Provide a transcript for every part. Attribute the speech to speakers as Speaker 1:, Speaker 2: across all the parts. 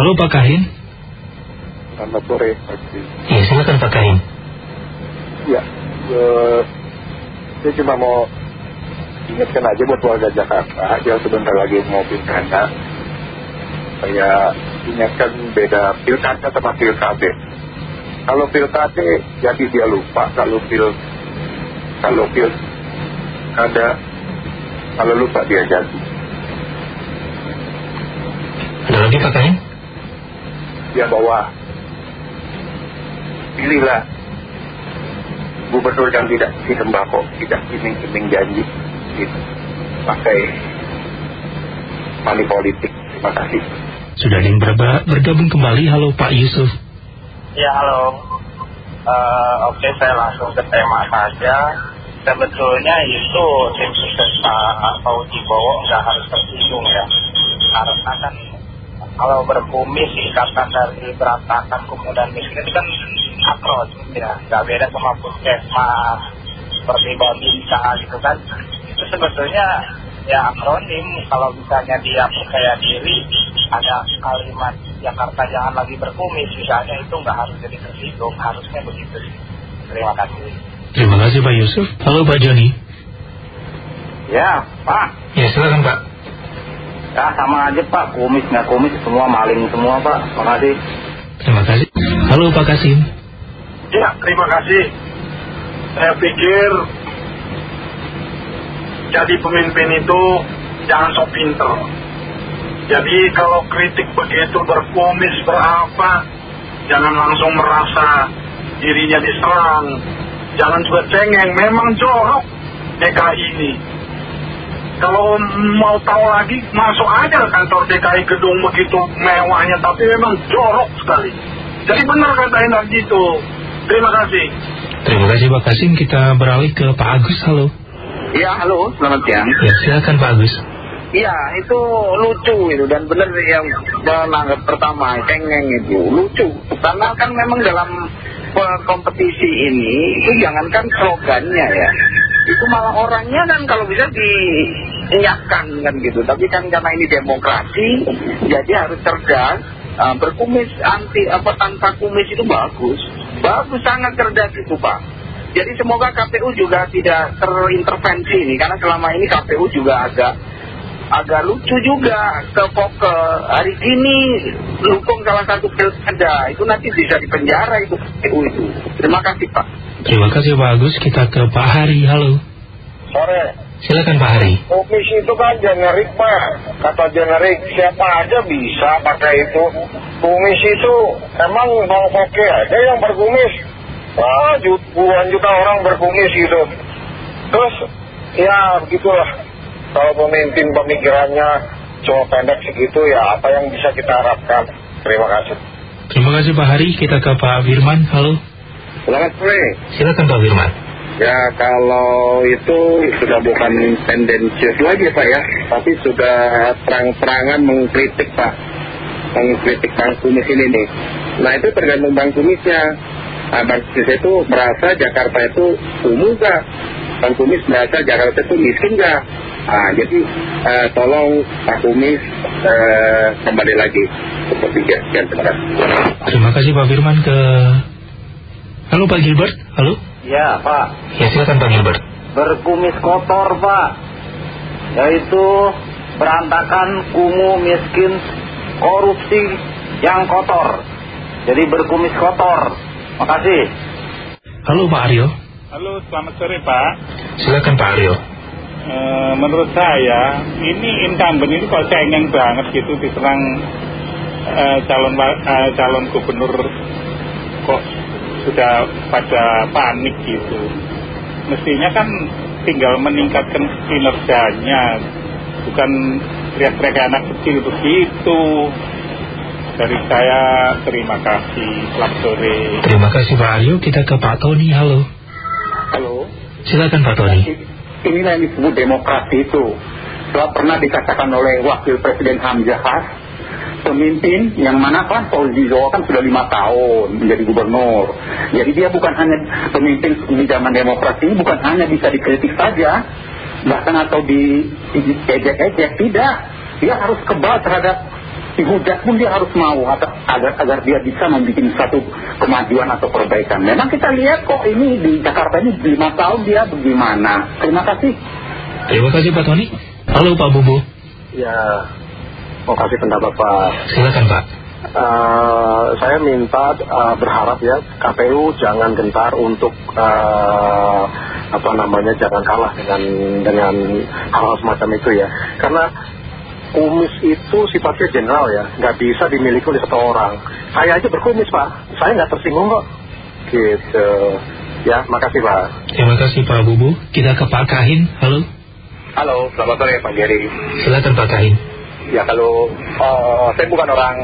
Speaker 1: Halo Pak Kahin.
Speaker 2: Selamat sore.
Speaker 1: Ya silakan Pak Kahin.
Speaker 2: Ya, saya cuma mau ingatkan aja buat warga Jakarta yang sebentar lagi mau pilkada. Saya ingatkan beda pilkada sama pilkade. Kalau pilkade jadi dia lupa, kalau pil kalau pil ada kalau lupa dia jadi.
Speaker 1: Ada lagi Pak Kahin?
Speaker 2: Dia bawa pilihlah gubernur yang tidak si sembako, tidak iming-iming janji, gitu. pakai money politik. Terima kasih.
Speaker 1: Sudah ada yang berba- bergabung kembali. Halo Pak Yusuf.
Speaker 3: Ya halo, Eh, oke saya langsung ke tema saja. Sebetulnya itu tim sukses Pak Fauzi Bowo nggak harus tersinggung ya. Karena kan kalau berkumis ikatan dari berantakan kemudian miskin itu kan akronim ya. Nggak beda sama puskesmas, seperti babinsa gitu kan. Itu sebetulnya ya akronim kalau misalnya dia percaya diri ada kalimat Jakarta jangan lagi berkumis misalnya itu nggak harus jadi tersinggung harusnya begitu sih. terima kasih
Speaker 1: Terima kasih Pak Yusuf. Halo Pak Joni.
Speaker 3: ya Pak
Speaker 1: Ya silakan Pak.
Speaker 3: Ya sama aja Pak kumis nggak kumis semua maling semua Pak terima kasih
Speaker 1: Terima kasih. Halo Pak Kasim.
Speaker 2: Ya, terima kasih. Saya pikir jadi pemimpin itu jangan sok pinter. Jadi kalau kritik begitu berkumis berapa, jangan langsung merasa dirinya diserang. Jangan juga cengeng, memang jorok DKI ini. Kalau mau tahu lagi, masuk aja ke kantor DKI gedung begitu mewahnya, tapi memang jorok sekali. Jadi benar kata Enak gitu. Terima kasih.
Speaker 1: Terima kasih Pak Kasim. Kita beralih ke Pak Agus. Halo.
Speaker 3: ya halo selamat siang
Speaker 1: Ya silakan Pak Agus.
Speaker 3: Iya itu lucu itu dan benar yang menanggap pertama cengeng itu lucu karena kan memang dalam eh, kompetisi ini itu jangankan slogannya ya itu malah orangnya kan kalau bisa diingatkan kan gitu. Tapi kan karena ini demokrasi jadi harus cerdas eh, berkumis anti apa tanpa kumis itu bagus. Bagus sangat cerdas itu pak. Jadi semoga KPU juga tidak terintervensi ini karena selama ini KPU juga agak agak lucu juga ke ke hari ini dukung salah satu pilkada itu nanti bisa dipenjara itu KPU itu terima kasih Pak
Speaker 1: Terima kasih Pak Agus. Kita ke Pak Hari. Halo.
Speaker 2: Sore.
Speaker 1: Silakan Pak Hari.
Speaker 2: Kumis itu kan generik pak Kata generik siapa aja bisa pakai itu Kumis itu emang Bang Foke aja yang berkumis Wah puluhan juta orang berkumis gitu Terus ya begitulah Kalau pemimpin pemikirannya cuma pendek segitu ya apa yang bisa kita harapkan Terima kasih
Speaker 1: Terima kasih Pak Hari. Kita ke Pak Firman. Halo.
Speaker 2: Selamat sore
Speaker 1: Silakan Pak Firman.
Speaker 2: Ya kalau itu sudah bukan tendensius lagi Pak ya Tapi sudah terang-terangan mengkritik Pak Mengkritik Bang Kumis ini nih Nah itu tergantung Bang Kumisnya nah, Bang Kumis itu merasa Jakarta itu kumuh gak Bang Kumis merasa Jakarta itu miskin gak Nah jadi eh, tolong Pak Kumis eh, kembali lagi Seperti sekian terima kasih
Speaker 1: Terima kasih Pak Firman ke Halo Pak Gilbert. Halo.
Speaker 3: ya Pak
Speaker 1: Ya silakan Pak Gilbert.
Speaker 3: berkumis kotor Pak yaitu berantakan kumuh miskin korupsi yang kotor jadi berkumis kotor makasih
Speaker 1: Halo Pak Aryo.
Speaker 4: Halo, selamat sore Pak.
Speaker 1: Silakan Pak Aryo.
Speaker 4: Eh, menurut saya, ini incumbent ini kok cengeng banget gitu diserang eh, calon eh, calon gubernur kok sudah pada panik gitu. Mestinya kan tinggal meningkatkan kinerjanya, bukan teriak-teriak anak kecil begitu. Dari saya terima kasih. Selamat sore.
Speaker 1: Terima kasih Pak Aryo. Kita ke Pak Tony. Halo.
Speaker 2: Halo
Speaker 1: Silakan Pak Tony.
Speaker 2: inilah yang disebut demokrasi itu. Telah pernah dikatakan oleh Wakil Presiden Hamzahas, pemimpin yang mana kan Fauzi Zowa kan sudah lima tahun menjadi gubernur. Jadi dia bukan hanya pemimpin di zaman demokrasi bukan hanya bisa dikritik saja, bahkan atau di ejek-ejek tidak. Dia harus kebal terhadap
Speaker 5: dihujat pun dia harus mau agar, agar, agar dia bisa membuat satu kemajuan atau perbaikan. Memang kita lihat kok ini di Jakarta ini lima tahun dia bagaimana. Terima kasih.
Speaker 1: Terima kasih Pak Tony. Halo Pak Bubu.
Speaker 6: Ya, mau kasih pendapat Pak.
Speaker 1: Silakan Pak.
Speaker 6: Uh, saya minta uh, berharap ya KPU jangan gentar untuk uh, apa namanya jangan kalah dengan dengan hal-hal semacam itu ya karena kumis itu sifatnya general ya. Nggak bisa dimiliki oleh satu orang. Saya aja berkumis pak. Saya nggak tersinggung kok. Gitu. Ya makasih pak.
Speaker 1: Terima kasih Pak Bubu. Kita ke Pak Kahin. Halo.
Speaker 3: Halo selamat sore Pak Geri.
Speaker 1: Silakan Pak Kahin.
Speaker 3: Ya kalau uh, saya bukan orang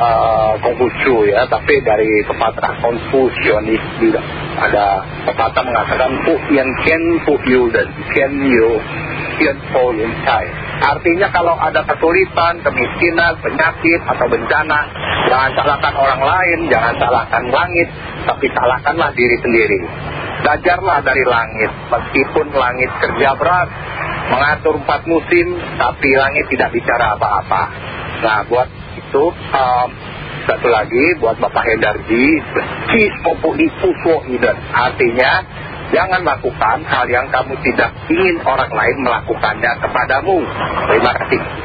Speaker 3: uh, Konghucu ya tapi dari pepatah Konfusionis juga. Ada pepatah mengatakan Pu Yan Ken Pu Yu dan Ken Yu Yen Po Yen Chai Artinya kalau ada kesulitan, kemiskinan, penyakit atau bencana, jangan salahkan orang lain, jangan salahkan langit, tapi salahkanlah diri sendiri. Belajarlah dari langit, meskipun langit kerja berat, mengatur empat musim, tapi langit tidak bicara apa-apa. Nah, buat itu, um, satu lagi buat Bapak Hendarji, Kis Populi Puso Artinya, Jangan lakukan hal yang kamu tidak ingin orang lain melakukannya kepadamu. Terima kasih.